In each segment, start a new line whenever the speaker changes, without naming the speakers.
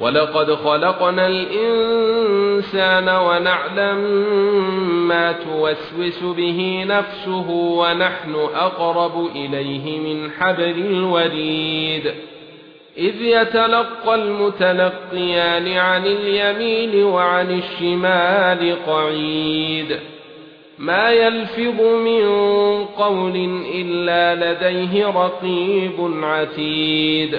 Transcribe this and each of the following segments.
ولقد خلقنا الإنسان ونعلم ما توسوس به نفسه ونحن أقرب إليه من حبل الوريد. إذ يتلقى المتلقيان عن اليمين وعن الشمال قعيد. ما يلفظ من قول إلا لديه رقيب عتيد.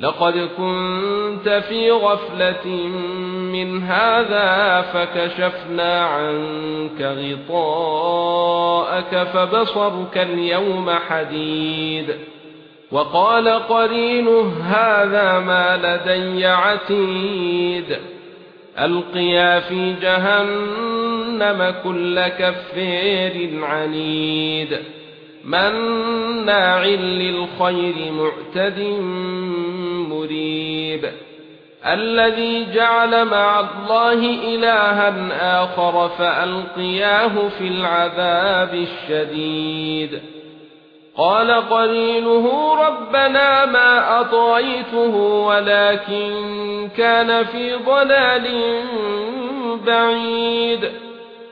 لقد كنت في غفلة من هذا فكشفنا عنك غطاءك فبصرك اليوم حديد. وقال قرينه هذا ما لدي عتيد. ألقيا في جهنم كل كفير عنيد. مناع للخير معتد مريب. الذي جعل مع الله إلها آخر فألقياه في العذاب الشديد. قال قرينه ربنا ما أطغيته ولكن كان في ضلال بعيد.